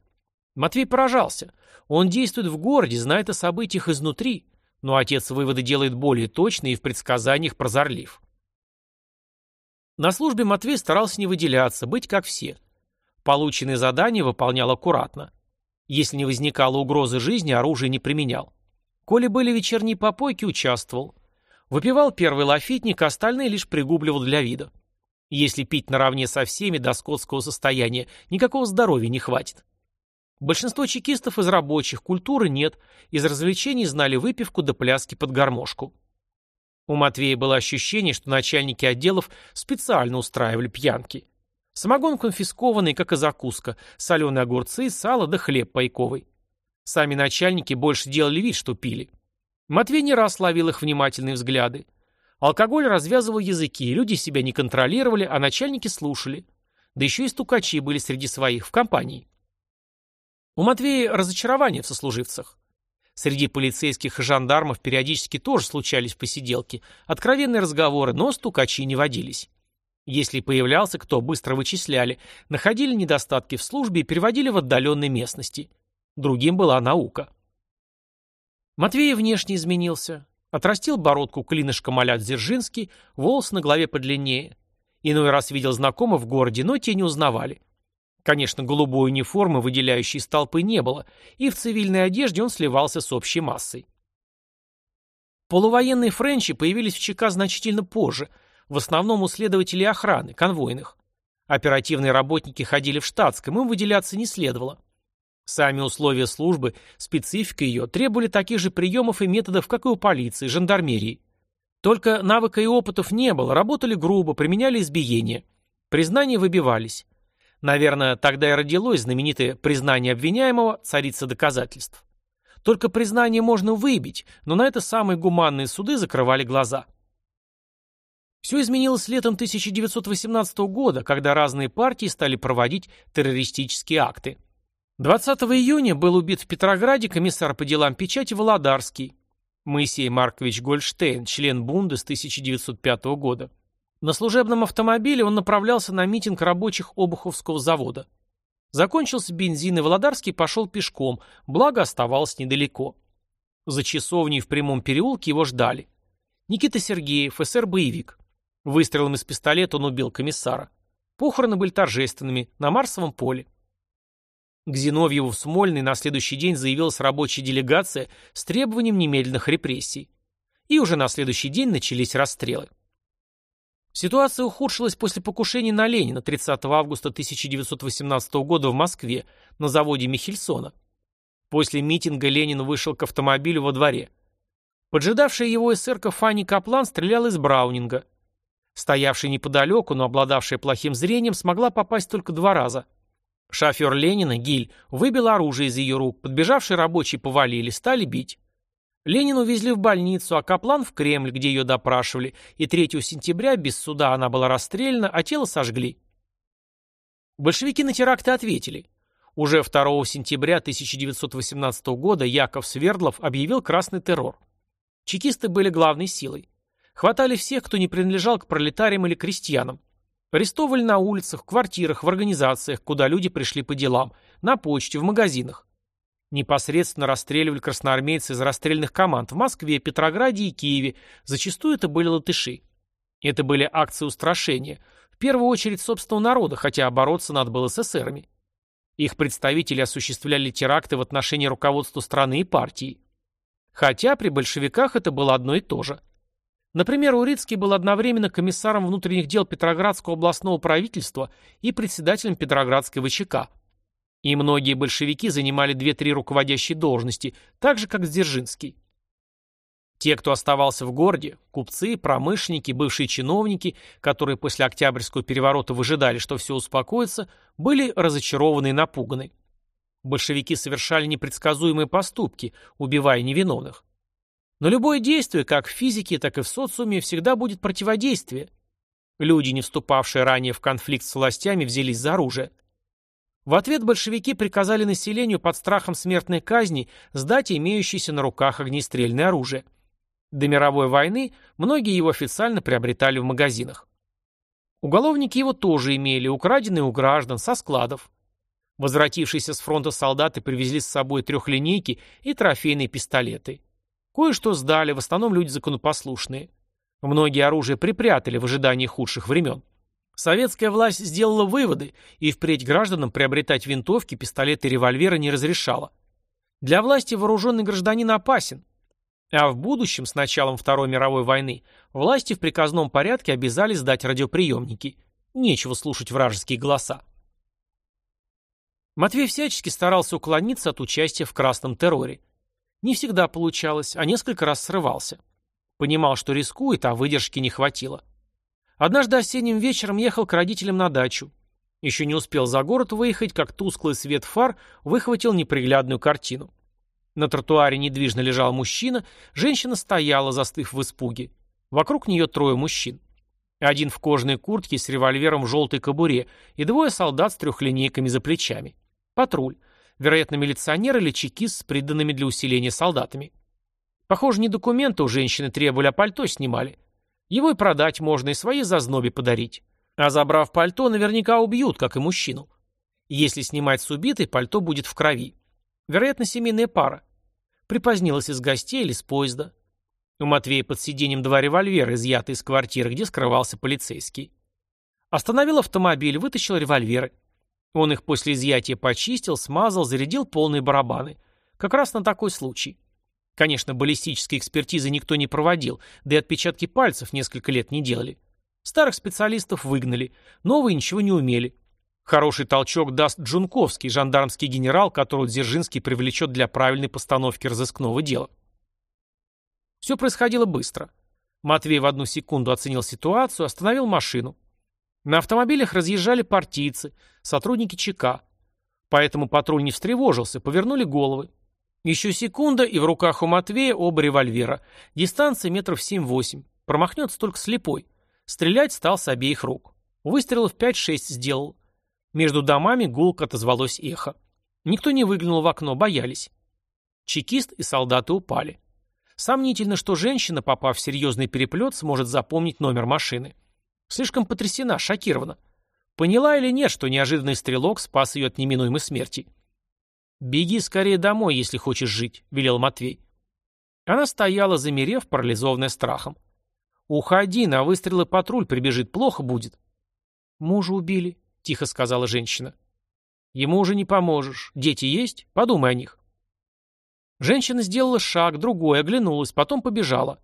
Матвей поражался. Он действует в городе, знает о событиях изнутри, но отец выводы делает более точные и в предсказаниях прозорлив. На службе Матвей старался не выделяться, быть как все. Полученные задания выполнял аккуратно. Если не возникало угрозы жизни, оружие не применял. Коли были вечерние попойки, участвовал. Выпивал первый лафитник, остальные лишь пригубливал для вида. Если пить наравне со всеми до скотского состояния, никакого здоровья не хватит. Большинство чекистов из рабочих, культуры нет, из развлечений знали выпивку до пляски под гармошку. У Матвея было ощущение, что начальники отделов специально устраивали пьянки. Самогон конфискованный, как и закуска, соленые огурцы, сало да хлеб пайковый. Сами начальники больше делали вид, что пили. Матвей не раз ловил их внимательные взгляды. Алкоголь развязывал языки, люди себя не контролировали, а начальники слушали. Да еще и стукачи были среди своих в компании. У Матвея разочарование в сослуживцах. Среди полицейских и жандармов периодически тоже случались посиделки, откровенные разговоры, но стукачи не водились. Если появлялся кто, быстро вычисляли, находили недостатки в службе и переводили в отдаленные местности. Другим была наука. Матвей внешне изменился. Отрастил бородку клинышка малят Дзержинский, волос на голове подлиннее. Иной раз видел знакомых в городе, но те не узнавали. Конечно, голубой униформы, выделяющей из толпы, не было, и в цивильной одежде он сливался с общей массой. Полувоенные френчи появились в ЧК значительно позже, в основном у следователей охраны, конвойных. Оперативные работники ходили в штатском, им выделяться не следовало. Сами условия службы, специфика ее, требовали таких же приемов и методов, как и у полиции, жандармерии. Только навыка и опытов не было, работали грубо, применяли избиение. Признания выбивались. Наверное, тогда и родилось знаменитое признание обвиняемого «царица доказательств». Только признание можно выбить, но на это самые гуманные суды закрывали глаза. Все изменилось летом 1918 года, когда разные партии стали проводить террористические акты. 20 июня был убит в Петрограде комиссар по делам печати Володарский, Моисей Маркович Гольштейн, член Бунда с 1905 года. На служебном автомобиле он направлялся на митинг рабочих Обуховского завода. Закончился бензин, и Володарский пошел пешком, благо оставался недалеко. За часовней в прямом переулке его ждали. Никита Сергеев, СР-боевик. Выстрелом из пистолета он убил комиссара. Похороны были торжественными, на Марсовом поле. К Зиновьеву в Смольный на следующий день заявилась рабочая делегация с требованием немедленных репрессий. И уже на следующий день начались расстрелы. Ситуация ухудшилась после покушения на Ленина 30 августа 1918 года в Москве на заводе Михельсона. После митинга Ленин вышел к автомобилю во дворе. Поджидавшая его эсерка Фанни Каплан стреляла из Браунинга. Стоявшая неподалеку, но обладавшая плохим зрением, смогла попасть только два раза. Шофер Ленина, Гиль, выбил оружие из ее рук, подбежавшие рабочие повалили, стали бить. Ленину увезли в больницу, а Каплан в Кремль, где ее допрашивали, и 3 сентября без суда она была расстреляна, а тело сожгли. Большевики на теракты ответили. Уже 2 сентября 1918 года Яков Свердлов объявил красный террор. Чекисты были главной силой. Хватали всех, кто не принадлежал к пролетариям или крестьянам. Арестовывали на улицах, в квартирах, в организациях, куда люди пришли по делам, на почте, в магазинах. Непосредственно расстреливали красноармейцы из расстрельных команд в Москве, Петрограде и Киеве. Зачастую это были латыши. Это были акции устрашения. В первую очередь собственного народа, хотя бороться надо было с эсерами. Их представители осуществляли теракты в отношении руководства страны и партии. Хотя при большевиках это было одно и то же. Например, Урицкий был одновременно комиссаром внутренних дел Петроградского областного правительства и председателем Петроградской ВЧК. И многие большевики занимали две-три руководящие должности, так же, как Дзержинский. Те, кто оставался в городе, купцы, промышленники, бывшие чиновники, которые после Октябрьского переворота выжидали, что все успокоится, были разочарованы и напуганы. Большевики совершали непредсказуемые поступки, убивая невиновных. Но любое действие, как в физике, так и в социуме, всегда будет противодействие. Люди, не вступавшие ранее в конфликт с властями, взялись за оружие. В ответ большевики приказали населению под страхом смертной казни сдать имеющееся на руках огнестрельное оружие. До мировой войны многие его официально приобретали в магазинах. Уголовники его тоже имели, украденные у граждан, со складов. Возвратившиеся с фронта солдаты привезли с собой трехлинейки и трофейные пистолеты. Кое-что сдали, в основном люди законопослушные. Многие оружие припрятали в ожидании худших времен. Советская власть сделала выводы, и впредь гражданам приобретать винтовки, пистолеты и револьверы не разрешала. Для власти вооруженный гражданин опасен. А в будущем, с началом Второй мировой войны, власти в приказном порядке обязали сдать радиоприемники. Нечего слушать вражеские голоса. Матвей всячески старался уклониться от участия в красном терроре. Не всегда получалось, а несколько раз срывался. Понимал, что рискует, а выдержки не хватило. Однажды осенним вечером ехал к родителям на дачу. Еще не успел за город выехать, как тусклый свет фар выхватил неприглядную картину. На тротуаре недвижно лежал мужчина, женщина стояла, застыв в испуге. Вокруг нее трое мужчин. Один в кожаной куртке с револьвером в желтой кобуре и двое солдат с трехлинейками за плечами. Патруль. Вероятно, милиционер или чекист с приданными для усиления солдатами. Похоже, не документы у женщины требовали, а пальто снимали. Его и продать можно, и свои зазнобе подарить. А забрав пальто, наверняка убьют, как и мужчину. Если снимать с убитой, пальто будет в крови. Вероятно, семейная пара. Припозднилась из гостей или с поезда. У Матвея под сиденьем два револьвера, изъятые из квартиры, где скрывался полицейский. Остановил автомобиль, вытащил револьверы. Он их после изъятия почистил, смазал, зарядил полные барабаны. Как раз на такой случай. Конечно, баллистической экспертизы никто не проводил, да и отпечатки пальцев несколько лет не делали. Старых специалистов выгнали, новые ничего не умели. Хороший толчок даст Джунковский, жандармский генерал, которого Дзержинский привлечет для правильной постановки разыскного дела. Все происходило быстро. Матвей в одну секунду оценил ситуацию, остановил машину. На автомобилях разъезжали партийцы, сотрудники ЧК. Поэтому патруль не встревожился, повернули головы. Еще секунда, и в руках у Матвея оба револьвера. Дистанция метров семь-восемь. Промахнется только слепой. Стрелять стал с обеих рук. Выстрелов пять-шесть сделал. Между домами гулко отозвалось эхо. Никто не выглянул в окно, боялись. Чекист и солдаты упали. Сомнительно, что женщина, попав в серьезный переплет, сможет запомнить номер машины. Слишком потрясена, шокирована. Поняла или нет, что неожиданный стрелок спас ее от неминуемой смерти? «Беги скорее домой, если хочешь жить», — велел Матвей. Она стояла, замерев, парализованная страхом. «Уходи, на выстрелы патруль прибежит, плохо будет». «Мужа убили», — тихо сказала женщина. «Ему уже не поможешь. Дети есть? Подумай о них». Женщина сделала шаг, другой, оглянулась, потом побежала.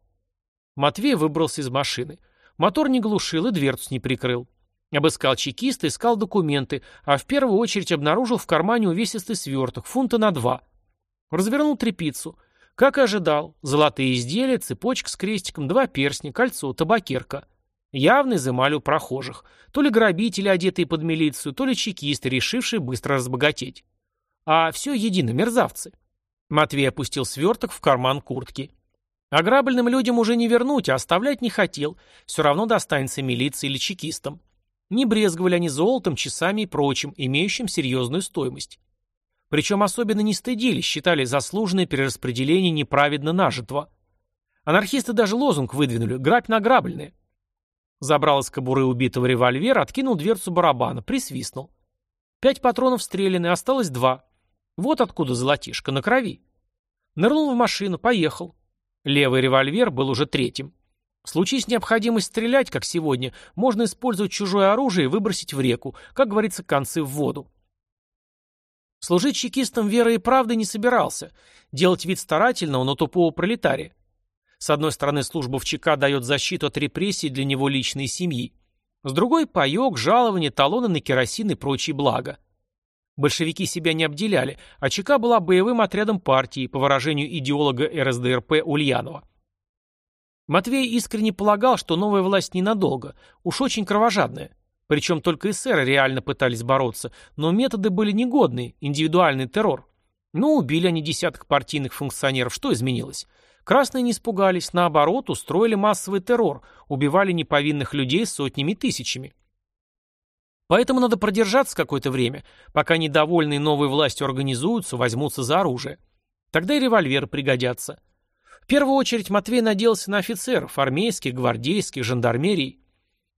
Матвей выбрался из машины. Мотор не глушил и дверцу не прикрыл. Обыскал чекиста, искал документы, а в первую очередь обнаружил в кармане увесистый сверток, фунта на два. Развернул трепицу. Как и ожидал, золотые изделия, цепочка с крестиком, два перстня, кольцо, табакерка. Явно изымали у прохожих. То ли грабители, одетые под милицию, то ли чекисты, решившие быстро разбогатеть. А все едино, мерзавцы. Матвей опустил сверток в карман куртки. Ограбленным людям уже не вернуть, а оставлять не хотел. Все равно достанется милиции или чекистам. Не брезговали они золотом, часами и прочим, имеющим серьезную стоимость. Причем особенно не стыдились, считали заслуженное перераспределение неправедно нажитого. Анархисты даже лозунг выдвинули «Грабь награбленное». Забрал из кобуры убитого револьвер, откинул дверцу барабана, присвистнул. Пять патронов стреляны, осталось два. Вот откуда золотишко, на крови. Нырнул в машину, поехал. Левый револьвер был уже третьим. В случае с необходимость стрелять, как сегодня, можно использовать чужое оружие и выбросить в реку, как говорится, концы в воду. Служить чекистом верой и правдой не собирался, делать вид старательного, но тупого пролетария. С одной стороны, служба в ЧК дает защиту от репрессий для него личной семьи. С другой – паек, жалование, талоны на керосин и прочие блага. Большевики себя не обделяли, а ЧК была боевым отрядом партии, по выражению идеолога РСДРП Ульянова. Матвей искренне полагал, что новая власть ненадолго, уж очень кровожадная. Причем только эсеры реально пытались бороться, но методы были негодные, индивидуальный террор. Ну, убили они десяток партийных функционеров, что изменилось? Красные не испугались, наоборот, устроили массовый террор, убивали неповинных людей сотнями тысячами. Поэтому надо продержаться какое-то время, пока недовольные новой властью организуются, возьмутся за оружие. Тогда и револьверы пригодятся. В первую очередь Матвей надеялся на офицеров, армейских, гвардейских, жандармерий.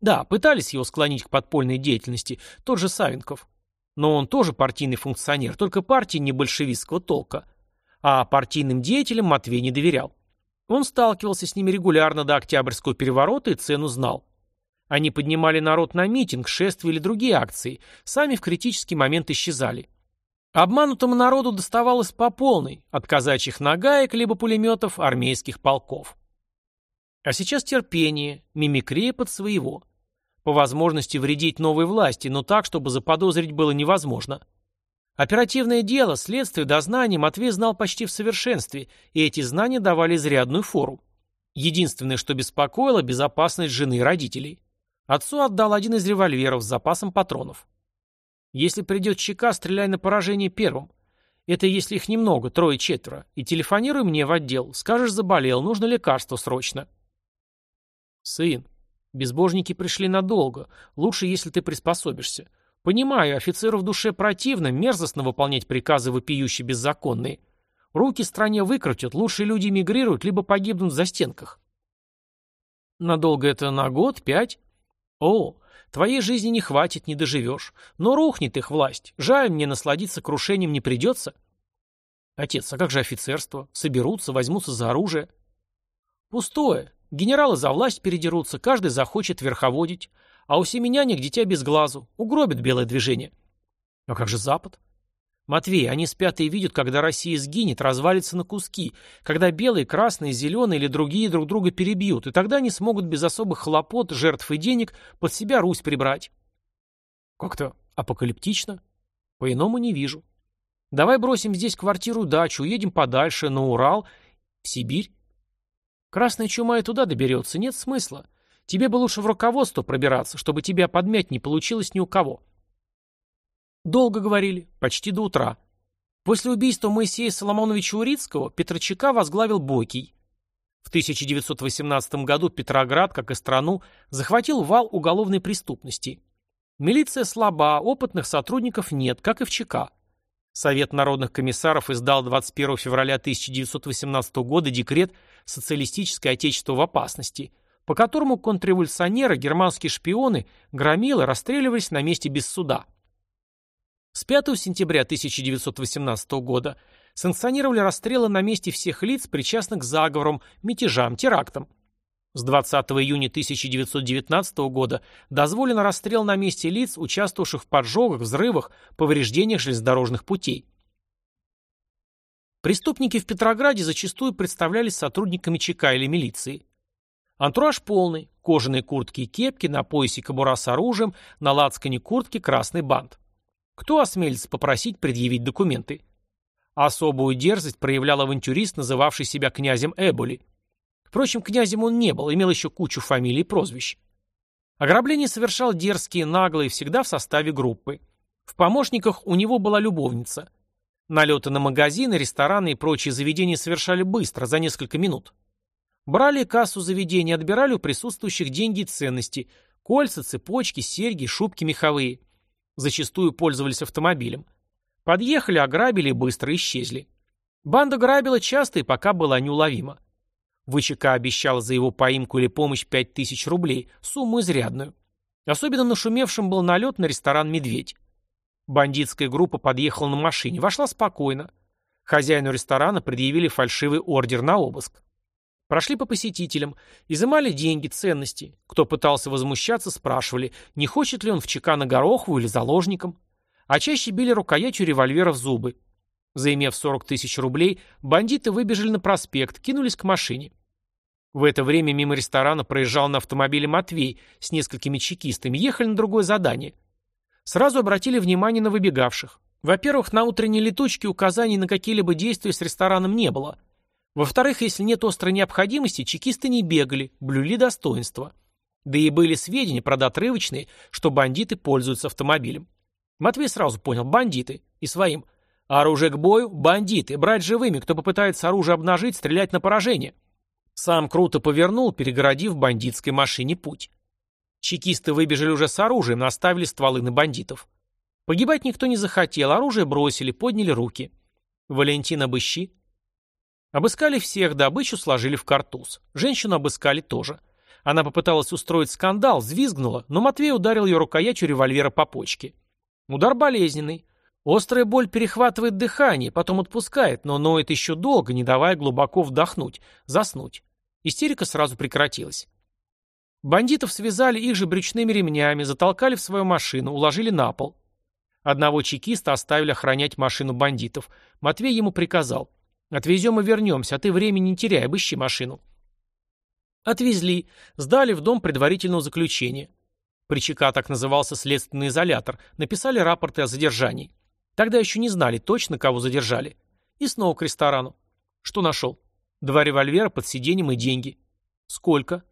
Да, пытались его склонить к подпольной деятельности, тот же Савенков. Но он тоже партийный функционер, только партии не большевистского толка. А партийным деятелям Матвей не доверял. Он сталкивался с ними регулярно до Октябрьского переворота и цену знал. Они поднимали народ на митинг, шествие или другие акции, сами в критический момент исчезали. Обманутому народу доставалось по полной, от казачьих нагаек либо пулеметов армейских полков. А сейчас терпение, мимикрия под своего. По возможности вредить новой власти, но так, чтобы заподозрить было невозможно. Оперативное дело, следствие, дознание Матвей знал почти в совершенстве, и эти знания давали изрядную фору. Единственное, что беспокоило – безопасность жены и родителей. Отцу отдал один из револьверов с запасом патронов. Если придет ЧК, стреляй на поражение первым. Это если их немного, трое-четверо. И телефонируй мне в отдел. Скажешь, заболел, нужно лекарство срочно. Сын, безбожники пришли надолго. Лучше, если ты приспособишься. Понимаю, офицеру в душе противно, мерзостно выполнять приказы вопиющие беззаконные. Руки стране выкрутят, лучшие люди эмигрируют, либо погибнут в застенках. Надолго это на год, пять? О, твоей жизни не хватит, не доживешь. Но рухнет их власть. Жаль, мне насладиться крушением не придется. Отец, а как же офицерство? Соберутся, возьмутся за оружие. Пустое. Генералы за власть передерутся, каждый захочет верховодить. А у семеняник дитя без глазу. Угробит белое движение. А как же Запад? Матвей, они спят и видят, когда Россия сгинет, развалится на куски, когда белые, красные, зеленые или другие друг друга перебьют, и тогда они смогут без особых хлопот, жертв и денег под себя Русь прибрать. Как-то апокалиптично. По-иному не вижу. Давай бросим здесь квартиру-дачу, уедем подальше, на Урал, в Сибирь. Красная чума и туда доберется, нет смысла. Тебе бы лучше в руководство пробираться, чтобы тебя подмять не получилось ни у кого. Долго говорили, почти до утра. После убийства Моисея Соломоновича Урицкого Петрочака возглавил Бойкий. В 1918 году Петроград, как и страну, захватил вал уголовной преступности. Милиция слаба, опытных сотрудников нет, как и в ЧК. Совет народных комиссаров издал 21 февраля 1918 года декрет «Социалистическое отечество в опасности», по которому контрреволюционеры, германские шпионы, громилы расстреливались на месте без суда. С 5 сентября 1918 года санкционировали расстрелы на месте всех лиц, причастных к заговорам, мятежам, терактам. С 20 июня 1919 года дозволен расстрел на месте лиц, участвовавших в поджогах, взрывах, повреждениях железнодорожных путей. Преступники в Петрограде зачастую представлялись сотрудниками ЧК или милиции. Антураж полный, кожаные куртки и кепки, на поясе кобура с оружием, на лацкане куртки красный бант. Кто осмелится попросить предъявить документы? Особую дерзость проявлял авантюрист, называвший себя князем Эболи. Впрочем, князем он не был, имел еще кучу фамилий и прозвищ. Ограбление совершал дерзкие, наглые, всегда в составе группы. В помощниках у него была любовница. Налеты на магазины, рестораны и прочие заведения совершали быстро, за несколько минут. Брали кассу заведения, отбирали у присутствующих деньги и ценности, кольца, цепочки, серьги, шубки меховые – Зачастую пользовались автомобилем. Подъехали, ограбили и быстро исчезли. Банда грабила часто и пока была неуловима. ВЧК обещала за его поимку или помощь 5000 рублей, сумму изрядную. Особенно нашумевшим был налет на ресторан «Медведь». Бандитская группа подъехала на машине, вошла спокойно. Хозяину ресторана предъявили фальшивый ордер на обыск. Прошли по посетителям, изымали деньги, ценности. Кто пытался возмущаться, спрашивали, не хочет ли он в ЧК на Горохову или заложником. А чаще били рукоятью револьвера в зубы. Заимев 40 тысяч рублей, бандиты выбежали на проспект, кинулись к машине. В это время мимо ресторана проезжал на автомобиле Матвей с несколькими чекистами, ехали на другое задание. Сразу обратили внимание на выбегавших. Во-первых, на утренней летучке указаний на какие-либо действия с рестораном не было – во-вторых, если нет острой необходимости, чекисты не бегали, блюли достоинство. Да и были сведения, правда отрывочные, что бандиты пользуются автомобилем. Матвей сразу понял, бандиты, и своим. Оружие к бою, бандиты, брать живыми, кто попытается оружие обнажить, стрелять на поражение. Сам круто повернул, перегородив бандитской машине путь. Чекисты выбежали уже с оружием, наставили стволы на бандитов. Погибать никто не захотел, оружие бросили, подняли руки. Валентин обыщи. Обыскали всех, добычу сложили в картуз. Женщину обыскали тоже. Она попыталась устроить скандал, взвизгнула, но Матвей ударил ее рукоятью револьвера по почке. Удар болезненный. Острая боль перехватывает дыхание, потом отпускает, но ноет еще долго, не давая глубоко вдохнуть, заснуть. Истерика сразу прекратилась. Бандитов связали их же брючными ремнями, затолкали в свою машину, уложили на пол. Одного чекиста оставили охранять машину бандитов. Матвей ему приказал. «Отвезем и вернемся, а ты времени не теряй, обыщи машину». Отвезли, сдали в дом предварительного заключения. При ЧК так назывался следственный изолятор, написали рапорты о задержании. Тогда еще не знали точно, кого задержали. И снова к ресторану. Что нашел? Два револьвера под сиденьем и деньги. Сколько?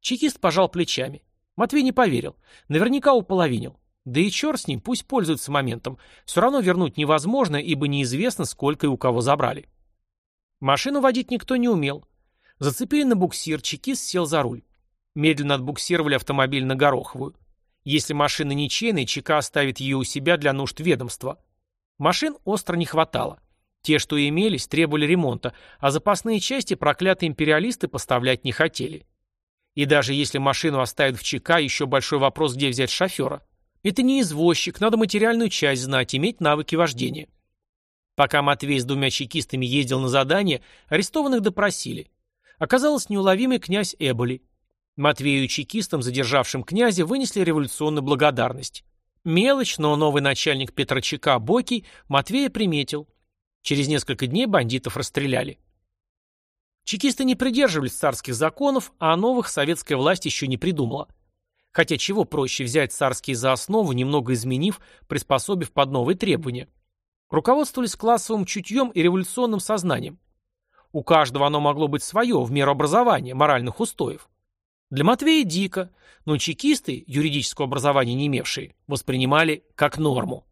Чекист пожал плечами. Матвей не поверил. Наверняка уполовинил. Да и черт с ним, пусть пользуется моментом. Все равно вернуть невозможно, ибо неизвестно, сколько и у кого забрали. Машину водить никто не умел. Зацепили на буксир, чекист сел за руль. Медленно отбуксировали автомобиль на Гороховую. Если машина ничейная, ЧК оставит ее у себя для нужд ведомства. Машин остро не хватало. Те, что имелись, требовали ремонта, а запасные части проклятые империалисты поставлять не хотели. И даже если машину оставят в ЧК, еще большой вопрос, где взять шофера. Это не извозчик, надо материальную часть знать, иметь навыки вождения. Пока Матвей с двумя чекистами ездил на задание, арестованных допросили. Оказалось неуловимый князь Эболи. Матвею и чекистам, задержавшим князя, вынесли революционную благодарность. Мелочь, но новый начальник Петрочека Бокий Матвея приметил. Через несколько дней бандитов расстреляли. Чекисты не придерживались царских законов, а новых советская власть еще не придумала. Хотя чего проще взять царские за основу, немного изменив, приспособив под новые требования. Руководствовались классовым чутьем и революционным сознанием. У каждого оно могло быть свое, в меру образования, моральных устоев. Для Матвея дико, но чекисты, юридического образования не имевшие, воспринимали как норму.